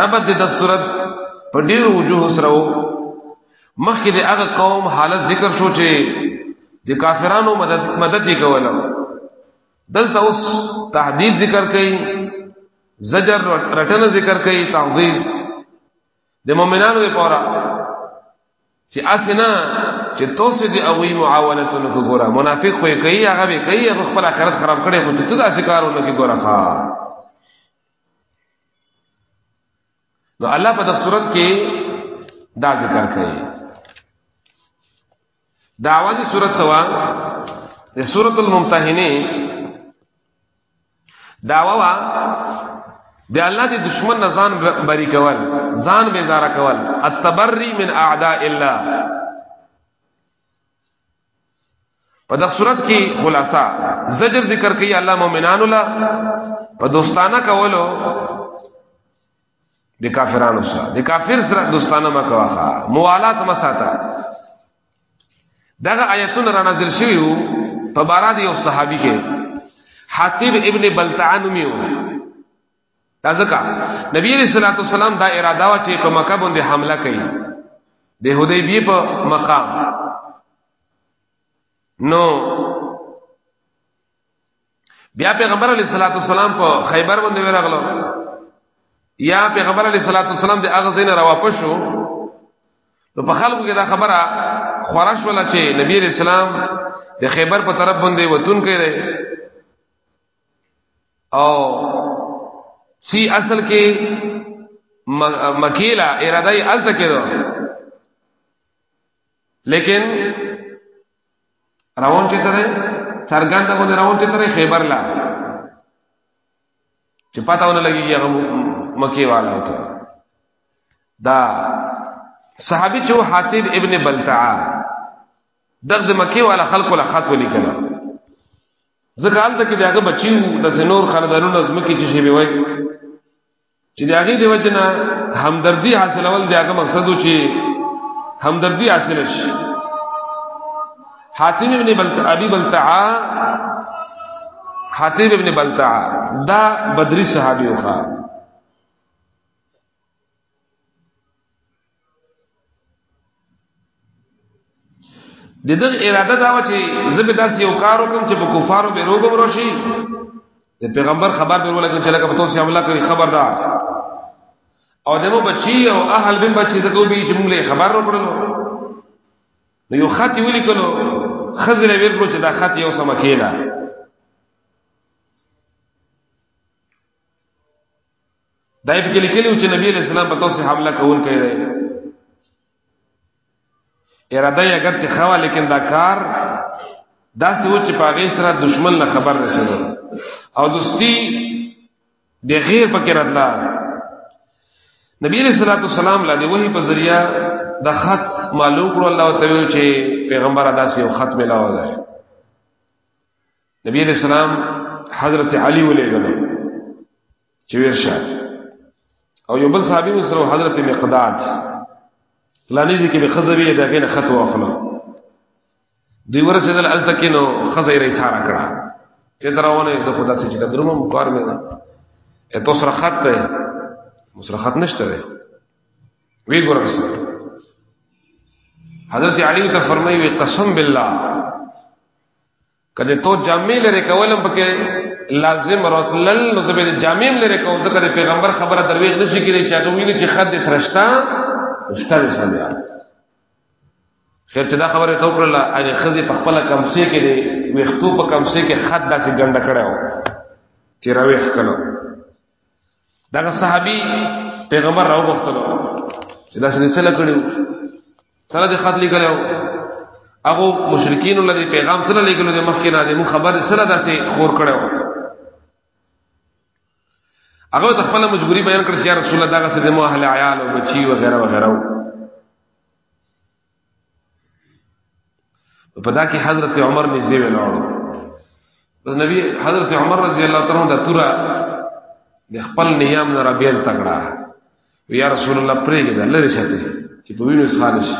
ربط د صورت په ډیر وجوه سره مخکې د هغه قوم حالت ذکر شو چې د کافرانو مدد مدد یې کوله دلته اوس تهدید ذکر کړي زجر رټنه ذکر کړي تعذيب د مؤمنانو لپاره چې اسنه چې تاسو دې اوی معاونت نه کوګورا منافق خو کوي هغه به کوي هغه خپل آخرت خراب کړي خو ته داسې کارونه کې ګورا ښا نو الله په دغه صورت کې دا ذکر کوي دا اواجی صورت سوا د سورۃ الممتحنه داوا وا د الله د دشمن نه ځان بری کول ځان بیزار کول التبری من اعداء الله په دغه صورت کې خلاصہ زجر ذکر کوي الله مؤمنان الله په دوستانه کولو د کافرانو سره د کافر سره دوستانه ما کواخه موالات ما ساته دغه آیتونه را نازل شوی وو په بارا دی او صحابي کې حاتب ابن بلتعه نومي وو دا ځکه نبی علیہ الصلوۃ والسلام دا اراده وا چې په مکه باندې حمله کوي د حدیبیه په مقام نو بیا پیغمبر علیہ الصلوۃ والسلام په خیبر باندې ورغلو یا پیغمبر علیہ الصلوۃ والسلام د اغه زین را واپس شو نو په خلکو کې دا خبره خورش ولا چې نبی علیہ السلام د خیبر په طرف باندې وتون کړي او سی اصل کې مکیلا اراده یې الته کېدو لیکن روان چې ترې څرګند باندې روان چې ترې خیبر لا چې پتا ونه لګي هغه مکی والا وته دا صحابي چې حاتب ابن بلتعه دغه مکی والا خلق ولا خط ولیکل ځکه هلته کې دغه بچیو د زنور خاندانونو زمکه چې شی به وای چې دغه دی وجنه همدردی حاصلول دغه مقصد و چې همدردی حاصل شي حاتم ابن بلت ابي بلتعا حاتم ابن بلتعا دا بدری صحابي وخا د دغه اراده دا و چې زبې داسې یو کار وکم چې په کفارو به روغ ورشي د پیغمبر خبر به ولګ چې لکه په توسي عمله کوي خبردار او دمو بچي او اهل بن بچي زکو به چې موږ له خبر ورکړو نو یو خط ویل کلو خزر ویل کلو چې دا خط یو سم کېلا دای په کې لیکلو چې نبی علیہ السلام په تاسو حمله کول کوي دی اراده یې اگر چې خوا لیکن دا کار دا څه و چې په هغه سره دشمن له خبر رسېږي او دوستی د غیر پکې راتلا نبی علیہ الصلوۃ والسلام له وحی په ذریعہ د خط معلوم کړو الله تعالی چې پیغمبر ادا سي او خط ملاو دی نبی علیہ السلام حضرت علی ولېګل چې ورشه او یو بل صحابي سره حضرت مقداد لانی دي کې به خزوی دغه نه خط واخلو دوی ورسېدل الته کې نو خزې رې سارا کړه چې دراونه زه خدا سي چې درمو مقار مې ده اته سره خط ته مسره خط نشته وی ګورم سره حضرت علی ته فرمایي قسم بالله کله تو جامع لري کولم پکې لازم راتلل نو زبر جامع لري کوم ذکر پیغمبر خبره درویغ نشي کېږي چې هغه ویل چې خد سرشتا استاد سم یار خیر چې دا خبره ته وکړه هغه خزي په خپل کمسه کې دی وختو په کمسه کې خد داسې ګنده کړو چې راويخ کړو دغه صحابي پیغمبر راو غوښتلو چې دا څه څه لکړو سره د خط لیکلو هغه مشرکین لدی پیغام سره لیکلو د مخکې نه د مو خبر سره داسې خور کړو هغه د خپل مجبوری بیان کړ چې رسول الله دغه سره د مو اهل عیال او بچی و غیره و غیره په دا کې حضرت عمر نږدې ولاړو بس نبی حضرت عمر رضی الله تعالی عنہ د تورا د خپل نیام نه رابیل تکړه یا رسول الله پرېګه د لری شته چې په وینو خالص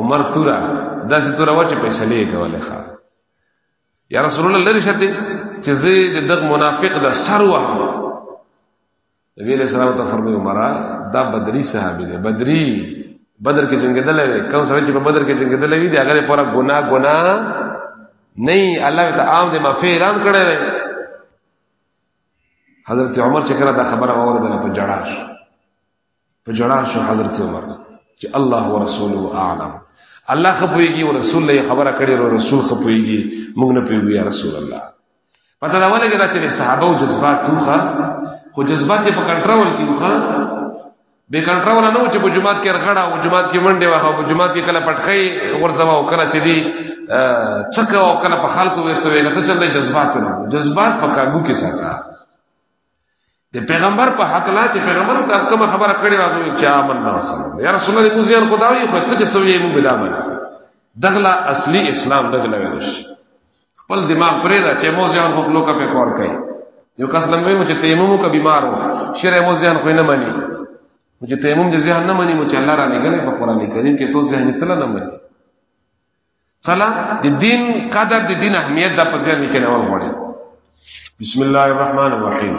عمر تورا داسې تورا و چې پیسې لې کوله ښا یا رسول الله لری شته چې زه د دغ منافق د سر وهم نبی علیہ السلام ته فرمایو مرا دا بدری صحابي دی بدری بدر کې جنگیدل وي کوم سره چې په بدر کې جنگیدل وي دا غره پورا ګنا ګنا نه الله ته عام دې معافي اعلان کړی دی حضرت عمر چې کړه دا خبره اوریدله په جړاش په جړا شو حضرت عمر چې الله ورسوله اعلم الله خپويږي او رسول له خبره کړي او رسول خپويږي موږ نه پیږي یا رسول الله پته دا ولګی دا چې صحابه او جذبات توخه خو جذبات په کنټرول کې وخه به کنټرول نه و چې په جماعت کې رغړا او جماعت کې منډه واخا په جماعت کې کله پټکې ورځما او کله چې دی څکه او کله په خلکو ورته وي چې چل جذبات نه جذبات په کابو کې ساته د پیغمبر په حق لا چې پیغمبر ته کوم خبره کړې و هغه چې امن نه وسله یا رسول الله موزي خدا وي خو ته چې څوې مو بلا باندې دغلا اصلي اسلام دغلا ویلش خپل دماغ پرې را چې موزي ان خپل لوکا په کور کوي یو کس لنګوي مو چې تیمم کو بیمار و شرع موزي ان خو نه مانی مو چې تیمم د ذهن نه مانی مو چې الله را لګلې په قران کریم کې تو ذهن تل نه مانی سلا د دین قدر د دین اهمیت د پزیر نه کېنه ول غوړي بسم الله الرحمن الرحیم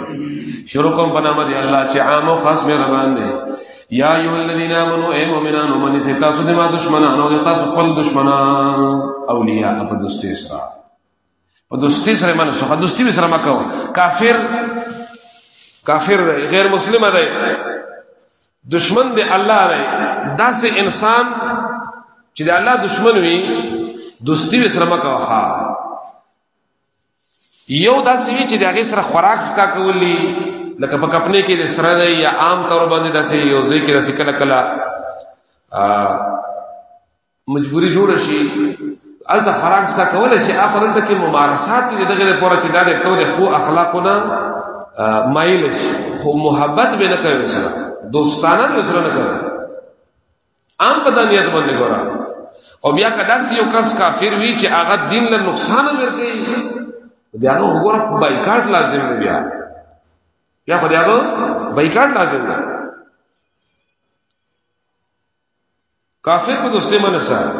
شروع کوم په نام دی الله چې عام او خاص مې روان دي یا ایه الذین آمنو ای مومنانو منی سے تاسو د ما دشمنانو د تاسو خپل دشمنان اولیاء په دوستي سره په دوستی سره منه سو دوستی سره مکو کافر کافر دی غیر مسلم دی دشمن دی الله دی داسې انسان چې د الله دشمن وي دوستی سره مکو ها یو داسې وی چې د هغه سره خوراک سکا کولی لکه په کپنه کې د سره دی یا عام طور باندې داسې یو ځای کې داسې کله کله مجبوری جوړ شي الته فرار څه کول شي اخر ته کې ممارسات دي دغه لپاره چې دا د تور خو اخلاقونه مایل شي خو محبت به نه کوي سره دوستانه به سره نه کوي عام په دنیا ته باندې ګورا او بیا کدا سی یو کس کافر وی چې هغه دین له نقصان ورکړي دا نو وګوره بایکاټ لازم دی بیا بیا خو دا بایکاټ لازم دی کافر په دوستي منه سره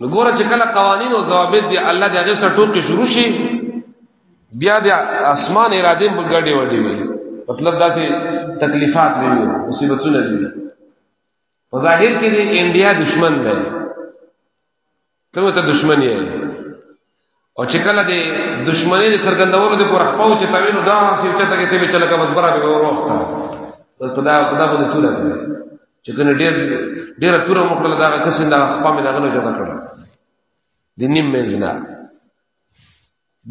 نو ګوره چې کله قوانین او ضوابط دی الله دې هغه سره ټوکی شروع شي بیا د اسمان اراده په ګډي وډي وي مطلب دا چې تکلیفات دی مصیبتونه دی په ظاهر کې دی انډیا دشمن دی ته وته دشمن یې او چې کله دې دشمنی دې څرګندولو دې پر خپل چې تاوین دا حاصل چته کې ته به چلګه بس برابر به وروخته بس په دا په دا باندې توله کړه چې کنه ډېر ډېر توره مکړه دا کسین دا خپل نه غنو جوړ کړه دې نیم منځ نه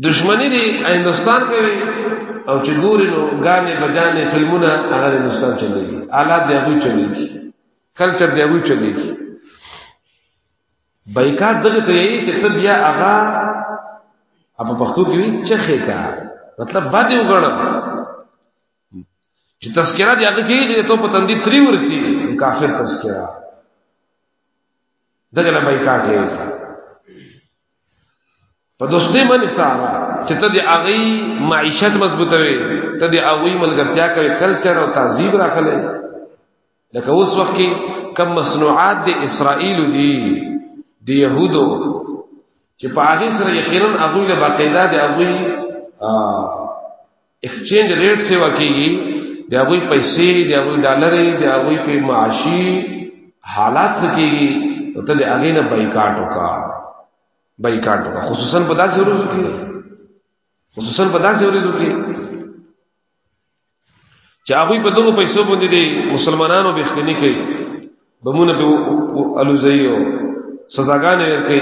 دشمنی دی هندستان کوي او چې ګوري نو غانې بجانې فلمونه هغه هندستان چلېږي آلات دی هغه چلېږي کلچر دی هغه چلېږي بایکاټ دغه ته یې چې ته بیا هغه په پښتو کې وی چخې کا مطلب باندې وګڼه چې تذکرہ دی هغه کې ته په تندې تری ورچی کافر تذکرہ دغه نه بایکاټ یې په دوستي باندې سارا چې ته دې اغي معیشت مضبوطه وي ته دې اغي ملګرتیا کوي کلچر او تهذیب راخلې لکه اوس وخت کې کم مصنوعات د اسرائیل دي د يهودو چې په هغه سره یقینا هغه له باقاعده د هغه ایکسچینج ریټ څه وکیږي د هغه پیسې د هغه ډالرې د هغه په معاشي حالات څه کیږي ته د هغه نه بایکاټ وکا بایکاټ وکا خصوصا په داسې ورځو کې خصوصا په داسې ورځو کې چې هغه په دغه پیسو باندې دي مسلمانانو بخښنی کوي بمونه په الوزیو سزاګانې ورکړي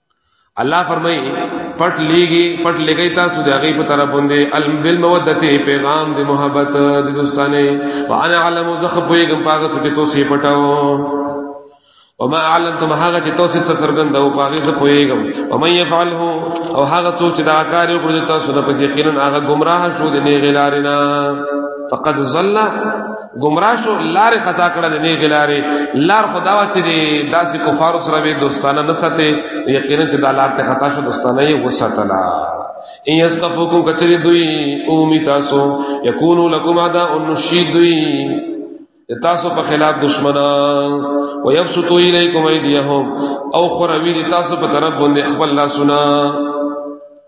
الله فرمای پټ لیږي پټ لګی تاسو د هغه په طرف باندې الم بل مودته پیغام د محبت د دوستانه وانا علم زخ پویګم پاغه ته تاسو یې پټاو وما اعلنتم هغه چې تاسو څه سرګند او پاغه ته پویګم ومن يفعله او هغه څوک چې دا کار وکړي تاسو نه پسې کینن هغه گمراه شو د نه غلارینا فقد ظل گمراه شو لار خطا کړه نه غلارې لار خدا وا چې داسې کفار سره به دوستانه نه ساتي یقینا چې دا لار ته خطا شو دوستانه یې وساتلا ان یسقفوکم کچری دوی اومی تاسو یکونو لکم ادا النشید دوی تاسو په خلاف دشمنان ويبسطو الیکم ایدیهم او خروی تاسو په طرف باندې خپل لاسونه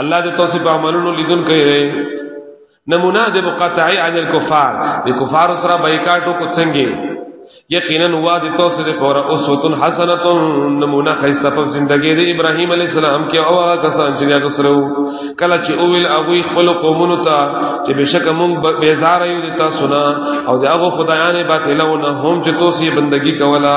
الله دې تاسو په عملونو لیدون کوي دی نمونه د مقاطعي عن الكفار د کفار سره بایکاټو کو څنګه یقینا هوا د تاسو د پورا اسوتن حسنه نمونه خیسته په زندګی د ابراهیم علی السلام کې او هغه کسان چې هغه سره کله چې اول هغه خپل قومونو ته چې بشک مونږ بیزار یو د تاسو نه او د هغه خدایانه باطلونه هم چې تاسو یې بندگی کوله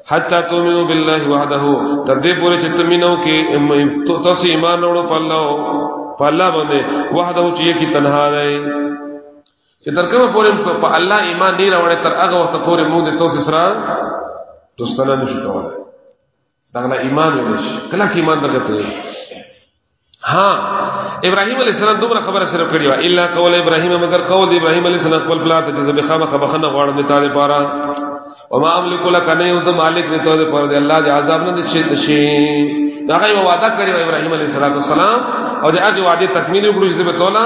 حتا تؤمنو بالله وحده تر دې پورې چې تمینو کې تاسو ایمان وروړو په الله په الله باندې وحده چې یې کی تنها دی چې تر کومه پورې په الله ایمان نه راوړې تر هغه وخت پورې موږ د تاسو سره دوستانه نشو کولای دا نه ایمان ونش کله کې ایمان درته ها ابراهيم عليه السلام دومره خبره سره کړی و الا قول ابراهيم مگر قول ابراهيم عليه السلام خپل پلا ته د بخامه خبخنه غواړم د تعالی پاره وما املك لك نه یوز مالک نه ته پر دې الله دې عذاب نه شي ته شي دا غي وعده کړی ابراهيم عليه السلام او دې اجي وعده تکمیل وکړي چې به تولا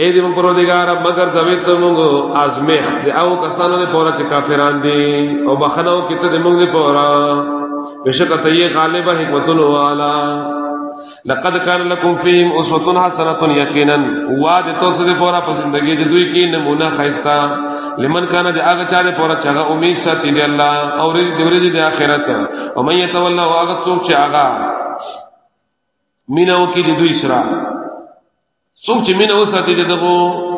اے دې مون پروردگار مگر زوی ته مونږ آزمېخ دې او کسانو دې پورا چې کافران دي او بخنو کې ته دې مونږ دې پورا بشک ته یې غالب حکمتون والا لقد كان لكم فيهم اسوه حسنه يقينا واد تاسو دې پورا پسند کې دې دوی کې نمونه خيستا لمن کان دې هغه چا دې پورا چغه امید ساتي دې الله او دې ورځې دې آخرت او مې يتولى واغ څوک چې هغه مینه وکړي د دوی سره څوک چې مینه وساتي دغه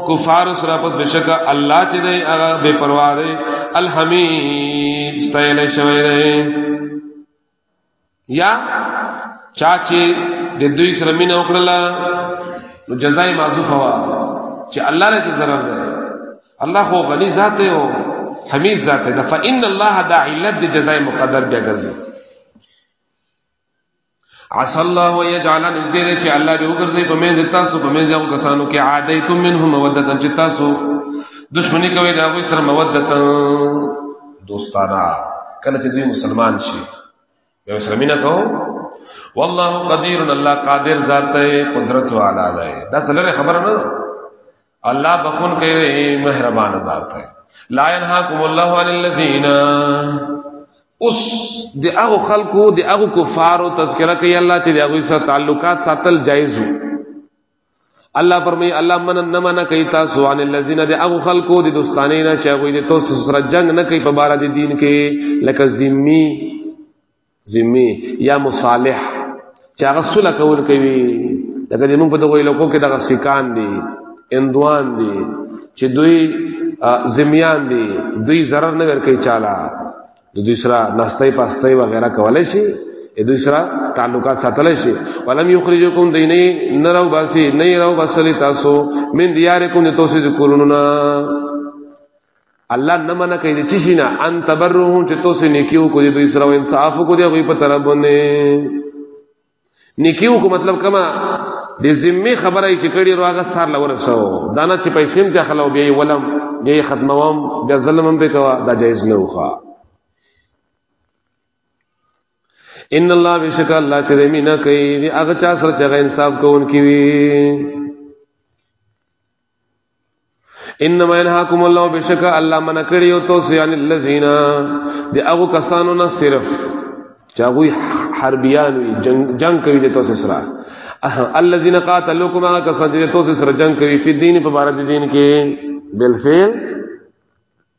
کفار سره پس بشکا الله چې دی هغه بے پروا دی الحمید استایل شوی دی یا چا چې د دوی سره مینه وکړه نو جزای معذوف هوا چې الله له ضرر دی الله خو غنی ذات دی او حمید ذات دی فإن الله دا علت د جزای مقدر بیا ګرځي عسى الله يجعل نزدې چې الله به وګرځي په مېز تاسو په مېز هغه کسانو کې عادیتم منهم مودتن چې تاسو دښمنی کوي دا غوي سره مودتن دوستانا کله چې دوی مسلمان شي به سره مینا کو والله قدیر الله قادر ذات قدرت والا دی دا څلره خبره نه الله بخون کوي مهربان ذات دی لا ينهاكم الله عن الذين اوس د هغه خلکو د هغه کفارو تذکرہ کوي الله چې د هغه سره تعلقات ساتل جایز وو الله فرمای الله من نه من کوي تاسو ان الذين د هغه خلکو د دوستانه نه چې هغه د تاسو سره جنگ نه کوي په بار د دین کې لکه ذمی ذمي یا مصالح چې هغه سوله کول کوي لکه دې موږ په دغه علاقو کې دغه سکان دي اندوان دي چې دوی ذمیان دي دوی zarar نه ورکوي چاله د دوی سره نستای پاستای وغیرہ کولای شي د دوی سره تعلقات ساتلای شي ولم یخرجکم دینه نه راو باسي نه راو باسلی تاسو من دیارکم د توسې کورونو نه الله نه منع کوي د چی نه ان تبرهم چې تاسو نیکیو کو دي دوی سره او انصاف کو دي غوي په طرف باندې نیکیو کو مطلب کما د ذمه خبره چې کړي راغه سار لور سو دانا چې پیسې هم ته خلو بیا ولم بیا ختموم بیا ظلم هم وکوا دا جایز نه وخا ان الله بشک الله چې مینا کوي هغه چا سره چې انصاف کوونکی وي انما ينهاكم الله بشك الله من کړیو تو سيان الذين دي هغه کسانو نه صرف چاغوي حربيان وي جنگ جنگ کوي د تو سره الذين قاتلوكم هغه کسان چې تو سره جنگ کوي په دین په بار دین کې بالفعل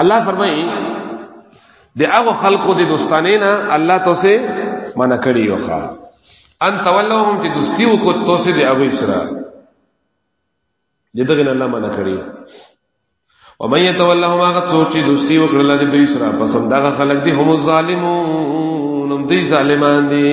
الله فرمایي د هغه خلقو د دوستانه نه الله تاسو منع کړی یو ښا ان تولهم چې دوستی وکړو تاسو د هغه سره دغه نه الله منع کړی او مې يتولهم هغه څوک چې دوستی وکړل د دوی سره پسند هغه خلک دي هم ظالمون هم دي ظالمان دي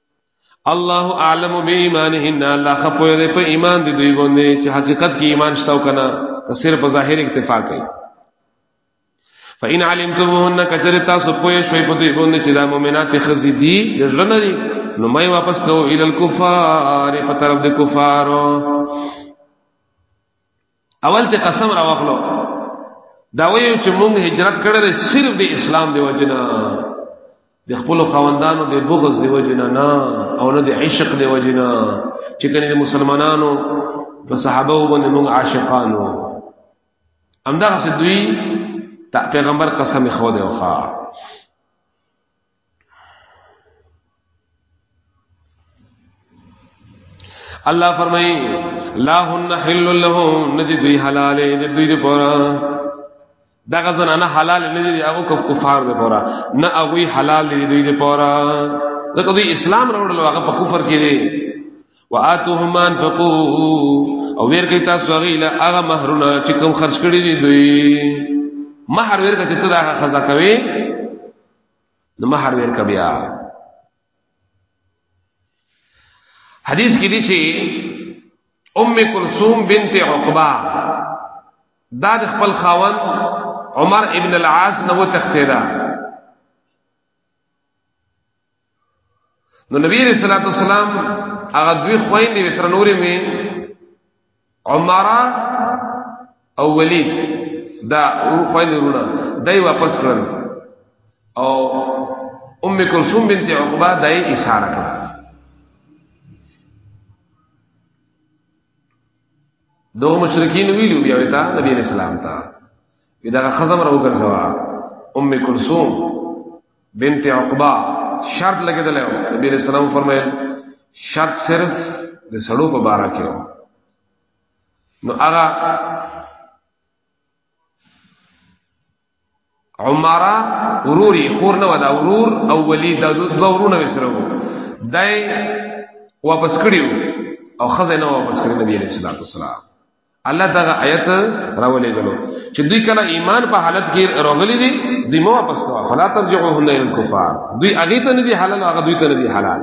الله اعلم بإيمانهن الله خپوی دی په ایمان دی دوی باندې چې حقیقت کې ایمان شته او کنه که صرف په ظاهر اکتفا کوي فإن علمتموهن کچرتا سپوی شوی په دوی باندې چې دا مؤمنات خزي دي ځنه دي نو مې واپس کوو ال الكفار په طرف د کفارو اول ته قسم را واخلو دا وایو چې مونږ هجرت کړل صرف د اسلام دی وجنه د خپل خواندانو د بغض دی وجنه نه او نه د عشق دی وجنه چې کني د مسلمانانو په صحابه باندې مونږ عاشقانو همدا څه دوی پیغمبر قسم خو دی وخا الله فرمایي لا هن حل لهم ندی دوی حلال دي دوی دي پورا دا غزن انا حلال ندی دي هغه کفار دي پورا نه هغه حلال دي دوی دي پورا ځکه دوی اسلام راوړل هغه په کفر کې دي واتهم انفقوا او ور کوي تاسو هغه له هغه مہرونه چې کوم خرج کړی دي دوی مہر ور کوي چې ته دا خزا کوي نو مہر ور کبیا حدیث کې دي چې ام کلثوم بنت عقبہ دا د خپل خاوند عمر ابن العاص نو تختیدا نو نبی رسول الله صلی الله علیه وسلم هغه دوی خويندې وسره نورې مې عمره او ولید دا ور خويندې وروړه دای واپس کړل او ام کلثوم بنت عقبه دای اشاره کړه دو مشرکین ویلو بیا وتا نبی اسلام تا دا خزم راو ګرځوا ام کلثوم بنت عقبہ شرط لګیدل او نبی علیہ السلام فرمایل شرط صرف د سړو په بارا کې و نو هغه عمره وروري خور نه ودا ورور او ولید د دوه ورونه وسره وو دای واپس کړیو او خزه نه واپس کړی نبی علیہ الصلوۃ والسلام الله دغه آیت راولې غلو چې دوی کله ایمان په حالت کې راغلي دي دوی مو واپس کوه فلا ترجعوهن الى الكفار دوی هغه ته نه دي حلال هغه دوی ته نه دي حلال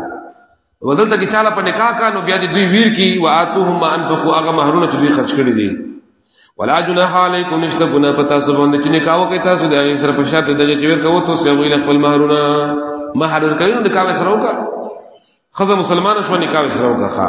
ودلته کې چاله په نکاح کانو بیا دې دوی ویر کی واتوهم ما انفقوا هغه مہرونه چې دوی خرج کړی دي ولا جناح علیکم نشته ګنا پتا سو باندې چې نکاح وکي تاسو د هغه سره په شرط دغه چې ور کوو ته سه ویل خپل مہرونه مہر ور کوي نکاح سره وکا خزه مسلمان شو نکاح سره وکا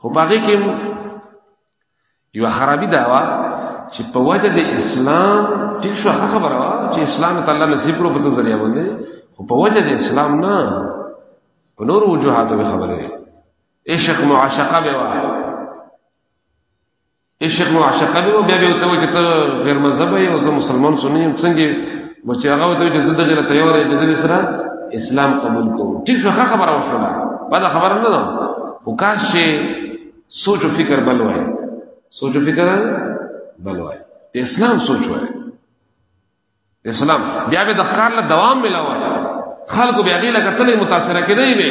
خو باغې کې یو خرابي دا و چې په وجه د اسلام ټیک شو خبره و چې اسلام ته الله نصیب کړو په ذریعہ باندې خو په وجه د اسلام نه په نور وجوهاتو به خبره وي عشق معاشقه به و عشق معاشقه به بیا به ته وایي ته غیر مذهب یې او زه مسلمان سنی یم څنګه بچی هغه ته چې زه دغه ته یو راځي چې سره اسلام قبول کوم ټیک شو خبره وشوله بعد خبره نه ده او کاش چې سوچ او فکر بل وای سوچ او فکر بل وای د اسلام سوچ وای اسلام بیا به د کار له دوام ملاوه خلکو بیا غیله کتلې متاثر کېدای به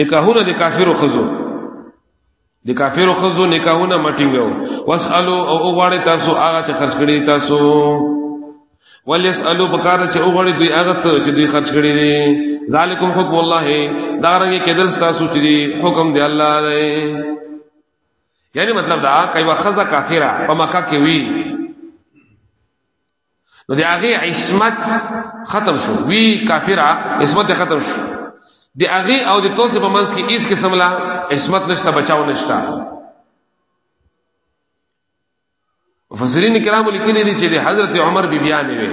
نکاحونه د کافرو خزو د کافرو خزو نکاحونه مټینګو واسالو او اوغړی تاسو هغه چې خرج کړی تاسو وليسالو بکار چې اوغړی دوی هغه څه چې دوی خرج کړی دي ذالکم حکم الله دا رنګ کېدل تاسو چې حکم دی الله دی یعنی مطلب دا کوي خزه کافره په مکه کې وی نو دی هغه عصمت ختم شو وی کافرا عصمت ختم شو دی هغه او د توسه په منځ کې هیڅ قسم لا عصمت نشته بچاو نشته مفسرین کرام لیکلي دي چې د حضرت عمر بی بیان وي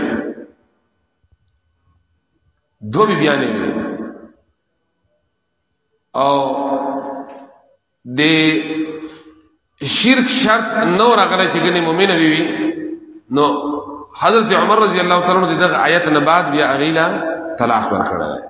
دو بی بیان وي او د شرک شرط نو راغلی چې ګنې مؤمن وي وي نو حضرت عمر رضی الله تعالی عنہ دغه آیت نه بعد بیا اغیلا طلاق ورکړل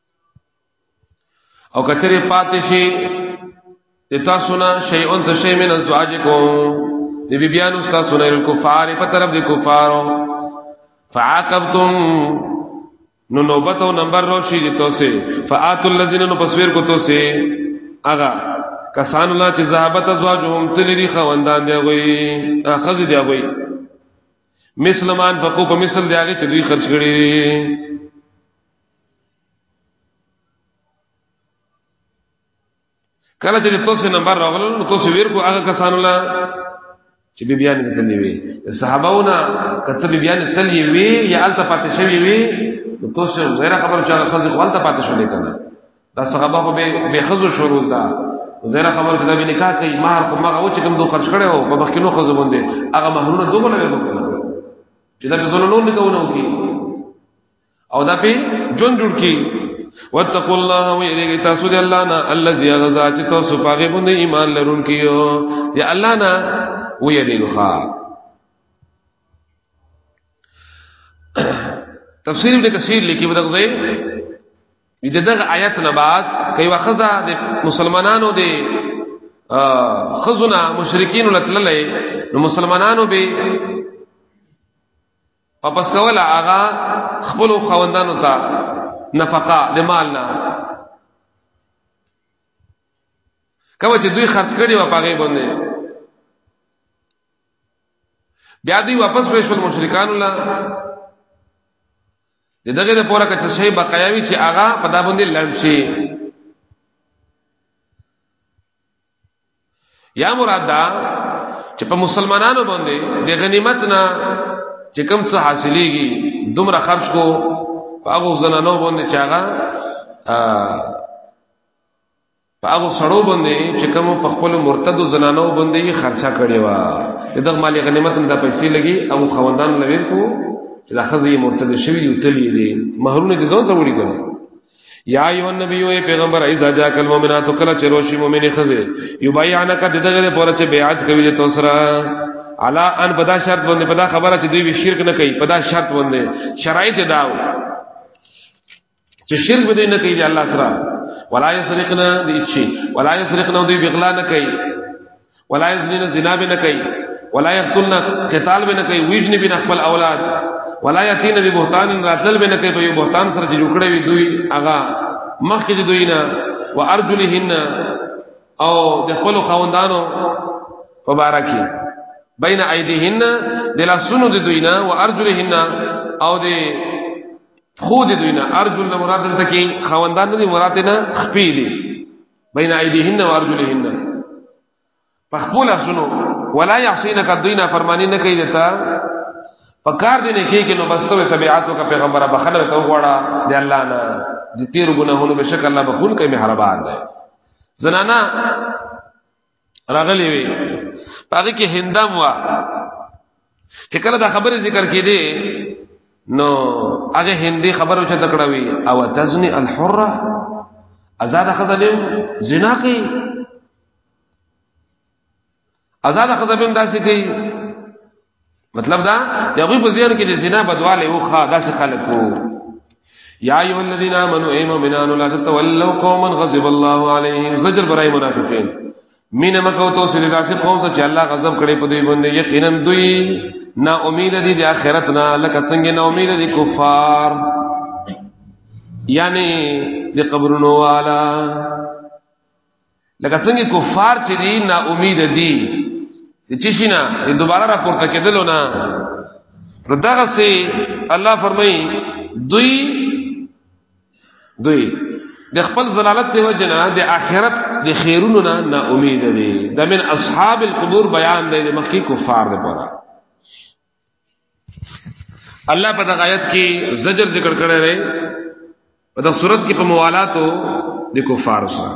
او کچره پاتې شي د تاسو نه شی اون څه شی من ازواج کو د بی بیان است تاسو نه کفار په طرف د کفارو فعاقبتم نو نوبت او نمبر روشي دي تاسو فآت الذين نو تصویر کو تاسو اغا کسان الله چې ذهبت ازواجهم تلری خوندان دی وي اخذ دی وي مسلمان فقو په مثل دی هغه چې دوی خرج کړي کله چې تاسو نمبر راغلو نو تاسو ویر کو هغه کسانو لا چې بی بیان ته تللی وي صحابهونه کڅ بی بیان تللی وي یا الته پاتې شوی وي نو تاسو غیر خبر چې هغه خزي خپل ته پاتې شولې کنه دا صحابه خو به به خزو شروع ده غیر خبر چې دا به نکاح کوي مہر خو مغه و چې کوم دوه خرج کړي او په مخکینو خزو باندې هغه مہرونه دوه نه وکړي چې دا به زلون نه کوي او دا په جون جوړ کی واتقوا الله ویریږي تاسو دی الله نه الذي غزا چې تاسو پاګې باندې ایمان لرونکي یو دی الله نه ویریږي ښا تفسیر ابن کثیر لیکي بدغه ځای دې دغه آیت نه بعد کوي واخذا د مسلمانانو دی خزنا مشرکین لتللې نو مسلمانانو به واپس کول هغه خپل خوندانو ته نفقه د مال نه کوم چې دوی خرج کړي و پاګې باندې بیا دوی واپس پېښول مشرکان الله د دغه د پوره کچ شی بقایاوی چې هغه په دا باندې لړ شي یا مراد دا چې په مسلمانانو باندې د غنیمت نه چې کم څه حاصلېږي دومره خرج کو په هغه زنانو باندې چې هغه په هغه سړو باندې چې کوم په خپل مرتد زنانو باندې یې خرچه کړې و دغه مالی غنیمت نه د پیسې لګي او خوندان لویر کو چې د خزې مرتد شوی یو تلې دي مہرونه دي ځو ځوړي کړي یا ایو النبی او پیغمبر ایزا جا کل مومنات کلا چې روشي مومنه خزه یبایعنک د دغه پوره چې بیعت کوي له توسرا علا ان پدا شرط باندې پدا خبره چې دوی شرک نه کوي پدا شرط باندې شرایط داو چې شرک به دوی نه کوي الله سره ولا یسرقنا دي چی ولا یسرقنا دوی بغلا نه کوي ولا یزنین زنا به نه کوي ولا یقتلن قتال به نه کوي ویجن به خپل اولاد ولا یتین به بهتان راتل به نه کوي په یو بهتان سره چې جوړ کړی وي دوی هغه مخکې د دوی نه و ارجلهن او د خپل خوندانو مبارکي بین ایدیهن د لاسونو د دوی نه و ارجلهن او د خود دوی نه ارجل مراد دلته کې خوندان نه مراد نه خپې دي بین ایدیهن و ارجلهن پخپل اسنو ولا یعصینک الدین فرمانی نه کوي دتا پکار دي نه کوي کې نو بس ته سبعاتو کا پیغمبره بخنه ته وغواړه دی الله نه دي تیر ګناهونو بشک الله بخون کوي مهربان دی زنانا راغلی وي هغه کې هندام وا چې کله دا خبره ذکر کې دي نو هغه هندي خبره چې تکړه وي او تزني الحره آزاد خزلې زنا کوي آزاد خزلې داسې کوي مطلب دا د غوی په ځیر کې د زنا بدواله او خا داسې خلک وو یا ایه الذین آمنو ای مؤمنانو لا تتولوا قوما غضب الله علیهم زجر برای منافقین مین مکو تو سره داسې قوم څخه چې الله غضب کړي په دوی باندې یقینا دوی نا امید دي د آخرت نه لکه څنګه نا امید دي کفار یعنی د قبرونو والا لکه څنګه کفار چې دي نا امید دي د چې شنه د دوباره راپورته کېدلو نه نو دغه سي الله فرمایي دوی دوی د خپل زلالت ته وجنه د اخرت د خیرونو نه نا امید دي د من اصحاب القبور بیان دی د مخکی کفار دی پورا الله په دغه آیت کې زجر ذکر کړی دی په دغه صورت کې په موالاتو د کفار سره